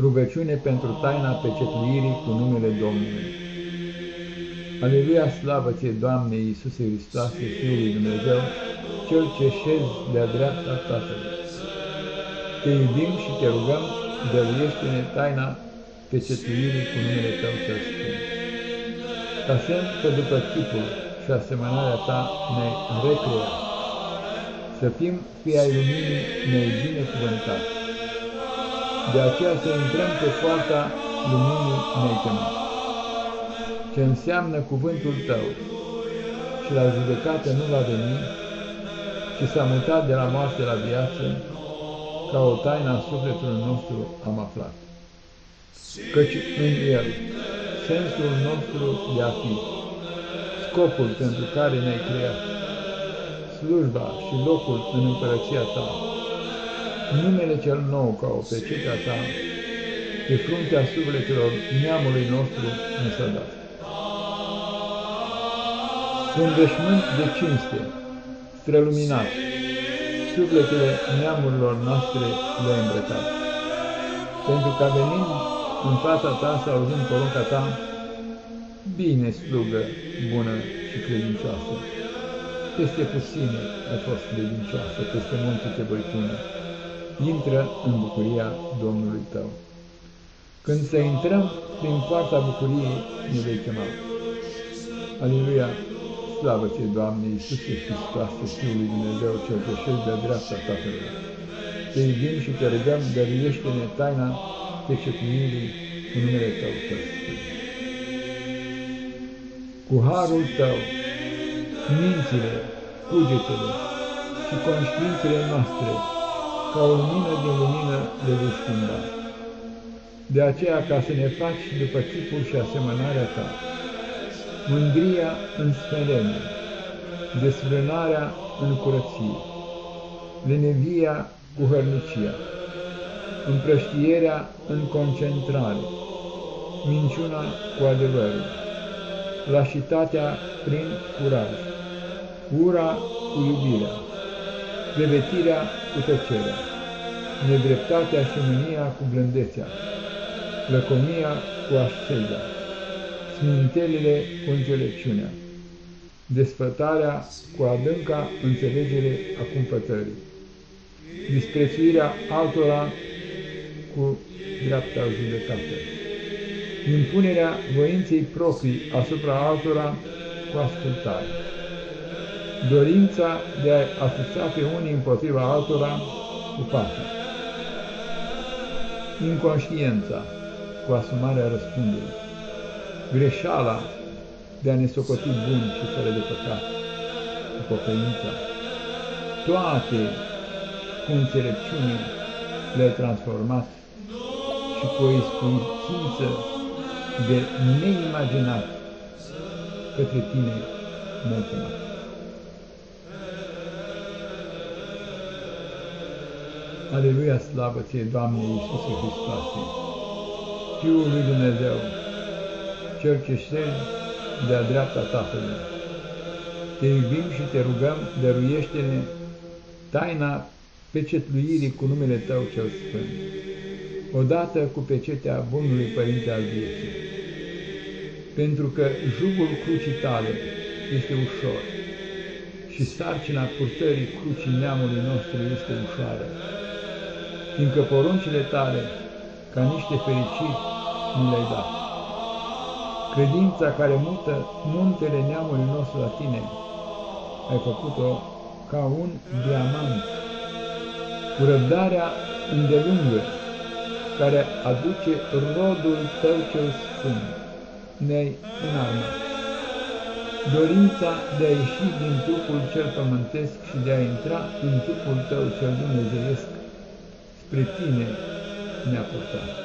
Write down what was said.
Rugăciune pentru taina pecetluirii cu numele Domnului. Aleluia, slavă ție, Doamne Iisuse Hristoase, Fiul lui Dumnezeu, Cel ce șezi de-a dreapta Tatălui. Te iubim și te rugăm, dăruiește-ne taina pecetluirii cu numele Tău cel Sfânt. Ca semn că după chipul și asemănarea Ta ne-ai recreat, să fim fii ai luminii ne-ai binecuvântat de aceea să intrăm pe poarta luminii ne Ce înseamnă cuvântul tău și la judecată nu va veni, ci s-a mutat de la moarte la viață, ca o taină a sufletului nostru am aflat. Căci în el, sensul nostru de a fi, scopul pentru care ne-ai creat, slujba și locul în împărăția ta, numele cel nou ca o pecetea ta, pe fruntea sufletelor neamului nostru nu s-a dat. Un veșmânt de cinste, străluminat, sufletele neamurilor noastre le-a îmbrăcat. Pentru că venind în fața ta să auzim porunca ta, bine slugă, bună și credincioasă. Peste puține ai fost credincioasă, peste munte te voi pune intră în bucuria Domnului tău. Când să intrăm prin poarta bucuriei, ne vei chema. Aleluia! Slavă ție, Doamne, Iisuse Hristoase, Fiul lui Dumnezeu, cel ce șezi de dreapta Tatălui. Te iubim și te rugăm, dăruiește-ne taina pecetunirii în numele Tău, Tău Cu harul Tău, mințile, cugetele și conștiințele noastre ca o lumină din lumină le vei schimba. De aceea, ca să ne faci după chipul și asemănarea ta, mândria în smerenie, desfrânarea în curăție, lenevia cu hărnicia, împrăștierea în concentrare, minciuna cu adevărul, lașitatea prin curaj, ura cu iubirea, clevetirea cu tăcerea, nedreptatea și mânia cu blândețea, lăcomia cu asceza, smintelile cu înțelepciunea, desfătarea cu adânca înțelegere a cumpătării, disprețuirea altora cu dreapta judecată, impunerea voinței proprii asupra altora cu ascultare dorința de a asuța pe unii împotriva altora cu pace. Inconștiența cu asumarea răspunderii. Greșeala de a ne socoti buni și fără de păcat, cu pocăința. Toate cu înțelepciune le-ai transformat și cu o iscuință de neimaginat către tine ne-ai Aleluia, slavă ție, Doamne Iisuse Hristoase, Fiul lui Dumnezeu, Cel ce șezi de-a dreapta Tatălui. Te iubim și te rugăm, dăruiește-ne taina pecetluirii cu numele Tău cel Sfânt, odată cu pecetea Bunului Părinte al vieții. Pentru că jugul crucii tale este ușor și sarcina purtării crucii neamului nostru este ușoară fiindcă poruncile tale, ca niște fericiri, nu le-ai dat. Credința care mută muntele neamului nostru la tine, ai făcut-o ca un diamant, cu răbdarea îndelungă, care aduce rodul tău cel sfânt, ne-ai înarmat. Dorința de a ieși din trupul cel pământesc și de a intra în trupul tău cel dumnezeiesc, spre tine ne-a purtat.